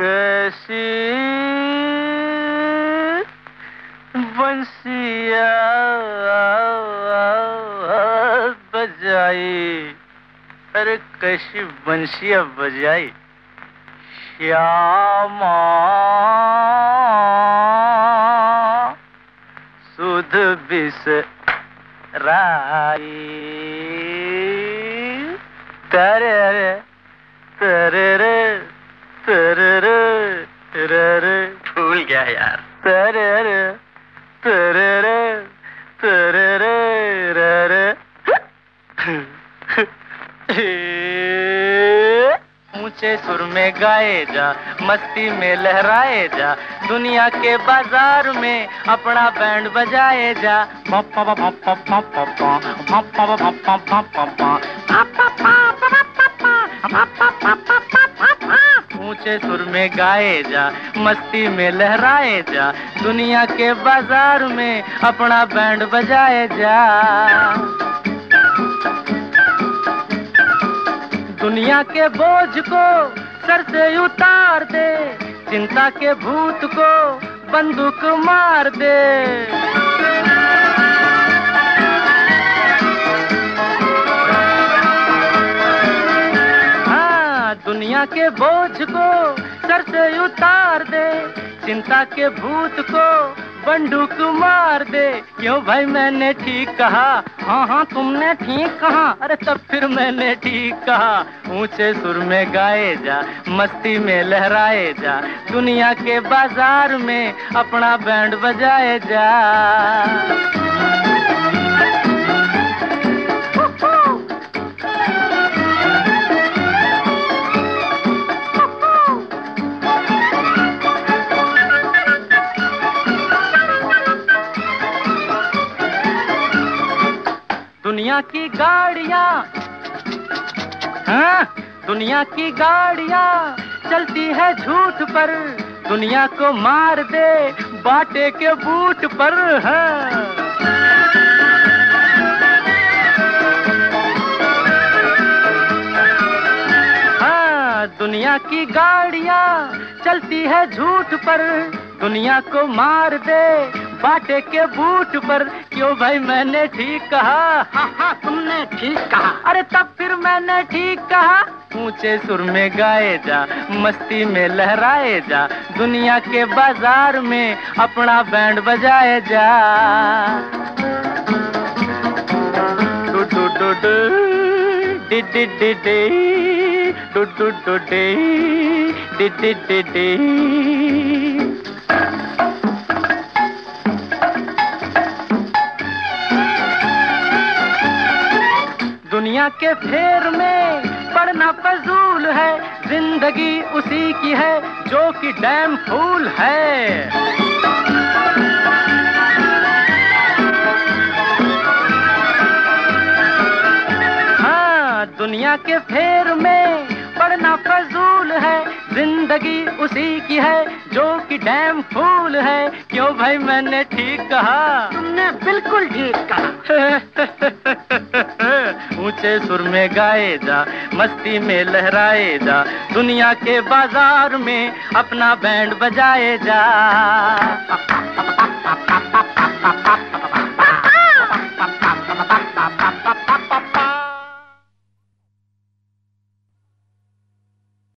कैसी बंसिया बजाई। अरे कैसी बंसिया बजाई। श्यामा सुध बिस राई। तेरे रे भूल गया यार। तेरे रे तेरे रे तेरे रे रे रे ऊँचे सुर में गाए जा मस्ती में लहराए जा दुनिया के बाज़ार में अपना बैंड बजाए जा। ऊँचे सुर में गाए जा, मस्ती में लहराए जा, दुनिया के बाज़ार में अपना बैंड बजाए जा। दुनिया के बोझ को सर से उतार दे, चिंता के भूत को बंदूक मार दे। दुनिया के बोझ को सर से उतार दे। चिंता के भूत को बंदूक मार दे। क्यों भाई मैंने ठीक कहा? हाँ हाँ तुमने ठीक कहा। अरे तब फिर मैंने ठीक कहा। ऊँचे सुर में गाए जा, मस्ती में लहराए जा। दुनिया के बाज़ार में अपना बैंड बजाए जा। दुनिया की गाड़िया। हाँ? दुनिया की गाड़िया चलती है झूठ पर। दुनिया को मार दे बाटे के बूट पर हाँ। हाँ दुनिया की गाड़िया चलती है झूठ पर। दुनिया को मार दे बाटे के बूट पर। क्यों भाई मैंने ठीक कहा? हाँ हाँ तुमने ठीक कहा। अरे तब फिर मैंने ठीक कहा। ऊँचे सुर में गाए जा मस्ती में लहराए जा दुनिया के बाज़ार में अपना बैंड बजाए जा। डू डू डू डू डी डी डी डी डू डू डू डी डी डी डी डी। दुनिया के फेर में पड़ना फजूल है ज़िंदगी उसी की है जो कि डैम फूल है। हाँ दुनिया के फेर में पड़ना फजूल है ज़िंदगी उसी की है जो कि डैम फूल है। क्यों भाई मैंने ठीक कहा? तुमने बिल्कुल ठीक कहा। ऊँचे सुर में गाए जा, मस्ती में लहराए जा, दुनिया के बाज़ार में अपना बैंड बजाए जा।